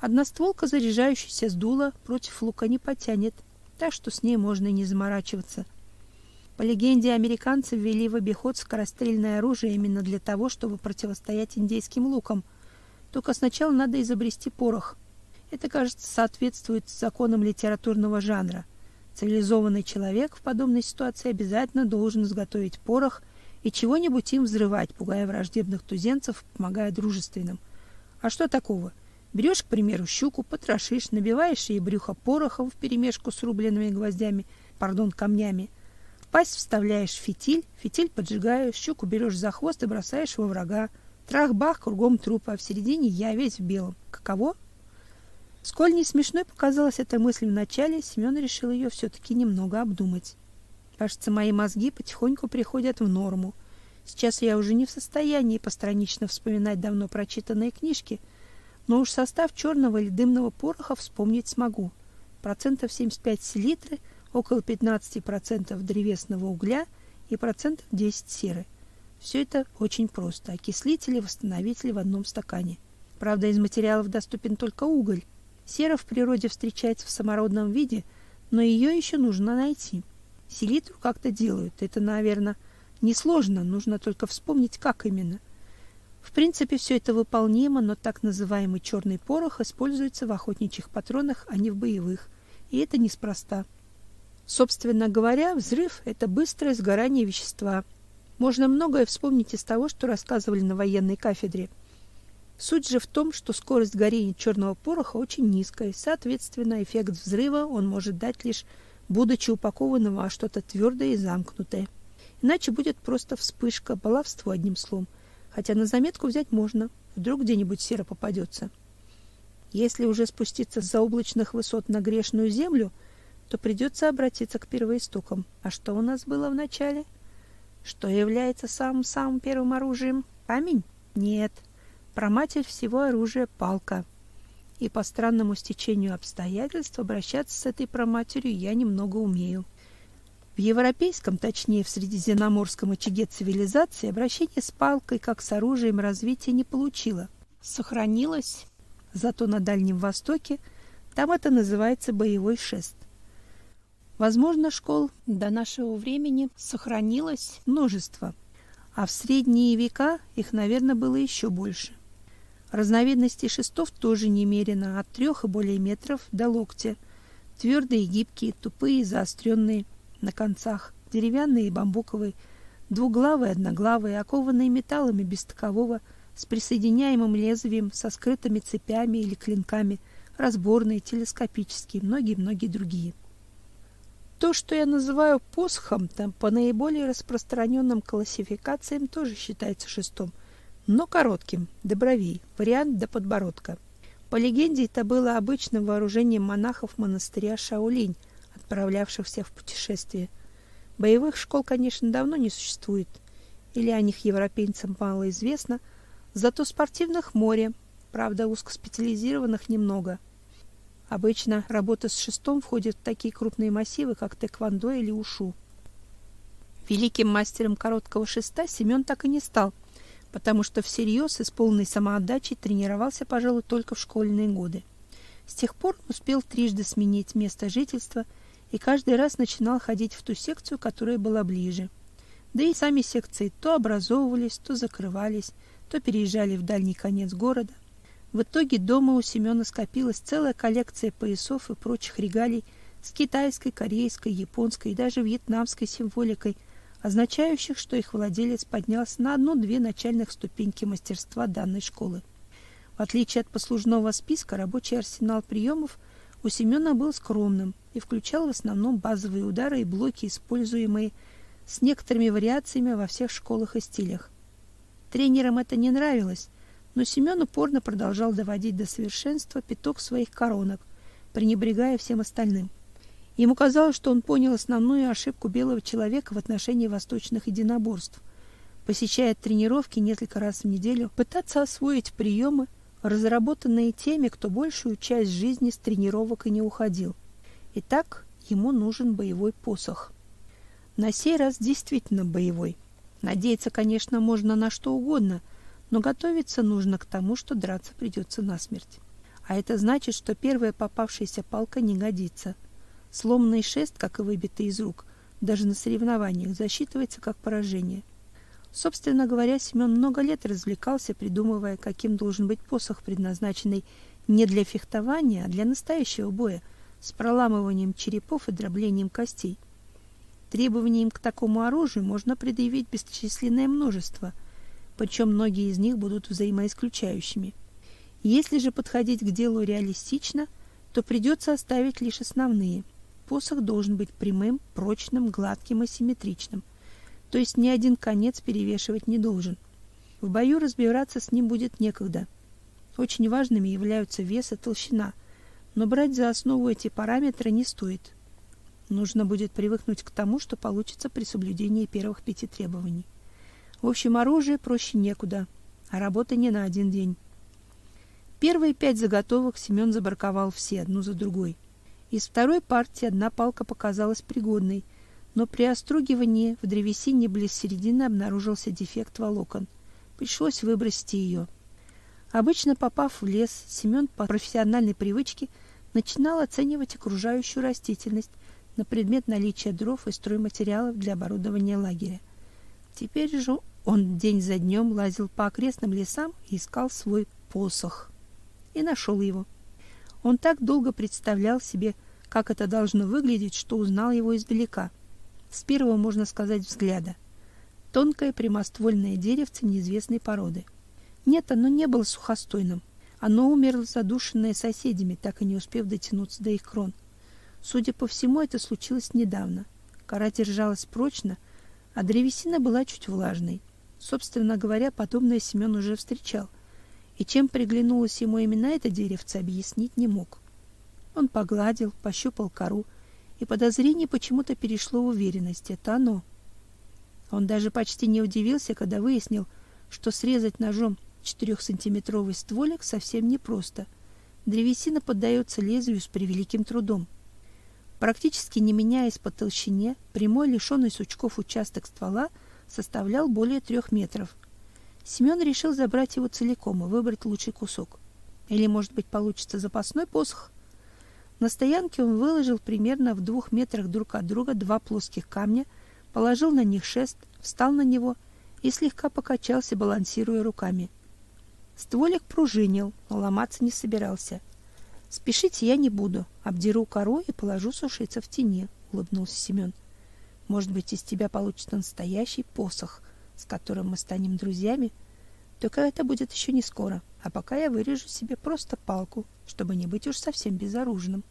[SPEAKER 1] Одностволка, заряжающаяся с дула, против лука не потянет, так что с ней можно и не заморачиваться. По легенде, американцы ввели в обиход скорострельное оружие именно для того, чтобы противостоять индейским лукам. Только сначала надо изобрести порох. Это, кажется, соответствует законам литературного жанра. Цивилизованный человек в подобной ситуации обязательно должен изготовить порох и чего-нибудь им взрывать, пугая враждебных туземцев, помогая дружественным. А что такого? Берешь, к примеру, щуку, потрошишь, набиваешь ей брюхо порохом вперемешку с рубленными гвоздями, пардон, камнями, пасть вставляешь фитиль, фитиль поджигаешь, щуку берешь за хвост и бросаешь во врага. Трах-бах, кругом трупа, а в середине я весь в белом. Каково? Сколь не смешной показалась эта мысль в начале, Семен решил ее все-таки немного обдумать. Кажется, мои мозги потихоньку приходят в норму. Сейчас я уже не в состоянии постранично вспоминать давно прочитанные книжки, но уж состав черного или дымного пороха вспомнить смогу. Процентов 75 селитры — около 15% древесного угля и процентов 10 серы. Все это очень просто. Окислитель и восстановитель в одном стакане. Правда, из материалов доступен только уголь. Сера в природе встречается в самородном виде, но ее еще нужно найти. Селитру как-то делают. Это, наверное, несложно, нужно только вспомнить, как именно. В принципе, все это выполнимо, но так называемый черный порох используется в охотничьих патронах, а не в боевых. И это неспроста. Собственно говоря, взрыв это быстрое сгорание вещества. Можно многое вспомнить из того, что рассказывали на военной кафедре. Суть же в том, что скорость горения черного пороха очень низкая, соответственно, эффект взрыва он может дать лишь будучи упакованным во что-то твердое и замкнутое. Иначе будет просто вспышка, баловство одним словом. Хотя на заметку взять можно, вдруг где-нибудь сера попадется. Если уже спуститься с заоблачных высот на грешную землю – то придется обратиться к первоистокам. А что у нас было в начале? Что является самым-самым первым оружием? Камень? Нет. Проматерь всего оружия — палка. И по странному стечению обстоятельств обращаться с этой проматерью я немного умею. В европейском, точнее в средиземноморском очаге цивилизации обращение с палкой как с оружием развития не получило. Сохранилось, зато на Дальнем Востоке там это называется боевой шест. Возможно, школ до нашего времени сохранилось множество, а в средние века их, наверное, было еще больше. Разновидностей шестов тоже немерено, от трех и более метров до локтя. Твердые, гибкие, тупые, заостренные на концах, деревянные и бамбуковые, двуглавые, одноглавые, окованные металлами без такового, с присоединяемым лезвием, со скрытыми цепями или клинками, разборные, телескопические, многие-многие другие. То, что я называю посохом, там по наиболее распространенным классификациям тоже считается шестом, но коротким, до бровей, вариант до подбородка. По легенде, это было обычным вооружением монахов монастыря Шаолинь, отправлявшихся в путешествие. Боевых школ, конечно, давно не существует, или о них европейцам мало известно, зато спортивных море, правда, узкоспециализированных немного – Обычно работа с шестом входит в такие крупные массивы, как тэквондо или ушу. Великим мастером короткого шеста Семен так и не стал, потому что всерьез и с полной самоотдачей тренировался, пожалуй, только в школьные годы. С тех пор успел трижды сменить место жительства и каждый раз начинал ходить в ту секцию, которая была ближе. Да и сами секции то образовывались, то закрывались, то переезжали в дальний конец города – в итоге дома у Семена скопилась целая коллекция поясов и прочих регалий с китайской, корейской, японской и даже вьетнамской символикой, означающих, что их владелец поднялся на одну-две начальных ступеньки мастерства данной школы. В отличие от послужного списка, рабочий арсенал приемов у Семена был скромным и включал в основном базовые удары и блоки, используемые с некоторыми вариациями во всех школах и стилях. Тренерам это не нравилось, но Семен упорно продолжал доводить до совершенства пяток своих коронок, пренебрегая всем остальным. Ему казалось, что он понял основную ошибку белого человека в отношении восточных единоборств. Посещая тренировки несколько раз в неделю, пытаться освоить приемы, разработанные теми, кто большую часть жизни с тренировок и не уходил. Итак, ему нужен боевой посох. На сей раз действительно боевой. Надеяться, конечно, можно на что угодно – но готовиться нужно к тому, что драться придется насмерть. А это значит, что первая попавшаяся палка не годится. Сломанный шест, как и выбитый из рук, даже на соревнованиях засчитывается как поражение. Собственно говоря, Семен много лет развлекался, придумывая, каким должен быть посох, предназначенный не для фехтования, а для настоящего боя, с проламыванием черепов и дроблением костей. Требований к такому оружию можно предъявить бесчисленное множество – причем многие из них будут взаимоисключающими. Если же подходить к делу реалистично, то придется оставить лишь основные. Посох должен быть прямым, прочным, гладким и симметричным. То есть ни один конец перевешивать не должен. В бою разбираться с ним будет некогда. Очень важными являются вес и толщина, но брать за основу эти параметры не стоит. Нужно будет привыкнуть к тому, что получится при соблюдении первых пяти требований. В общем, оружие проще некуда, а работа не на один день. Первые пять заготовок Семен забраковал все, одну за другой. Из второй партии одна палка показалась пригодной, но при остругивании в древесине близ середины обнаружился дефект волокон. Пришлось выбросить ее. Обычно попав в лес, Семен по профессиональной привычке начинал оценивать окружающую растительность на предмет наличия дров и стройматериалов для оборудования лагеря. Теперь же он день за днем лазил по окрестным лесам и искал свой посох. И нашел его. Он так долго представлял себе, как это должно выглядеть, что узнал его издалека. С первого, можно сказать, взгляда. Тонкое прямоствольное деревце неизвестной породы. Нет, оно не было сухостойным. Оно умерло задушенное соседями, так и не успев дотянуться до их крон. Судя по всему, это случилось недавно. Кора держалась прочно, а древесина была чуть влажной. Собственно говоря, подобное Семен уже встречал, и чем приглянулось ему именно это деревце, объяснить не мог. Он погладил, пощупал кору, и подозрение почему-то перешло в уверенность. Это оно. Он даже почти не удивился, когда выяснил, что срезать ножом четырехсантиметровый стволик совсем непросто. Древесина поддается лезвию с превеликим трудом. Практически не меняясь по толщине, прямой лишенный сучков участок ствола составлял более трех метров. Семен решил забрать его целиком и выбрать лучший кусок. Или, может быть, получится запасной посох? На стоянке он выложил примерно в двух метрах друг от друга два плоских камня, положил на них шест, встал на него и слегка покачался, балансируя руками. Стволик пружинил, но ломаться не собирался. Спешить я не буду, обдеру кору и положу сушиться в тени, улыбнулся Семен. Может быть, из тебя получится настоящий посох, с которым мы станем друзьями. Только это будет еще не скоро, а пока я вырежу себе просто палку, чтобы не быть уж совсем безоружным.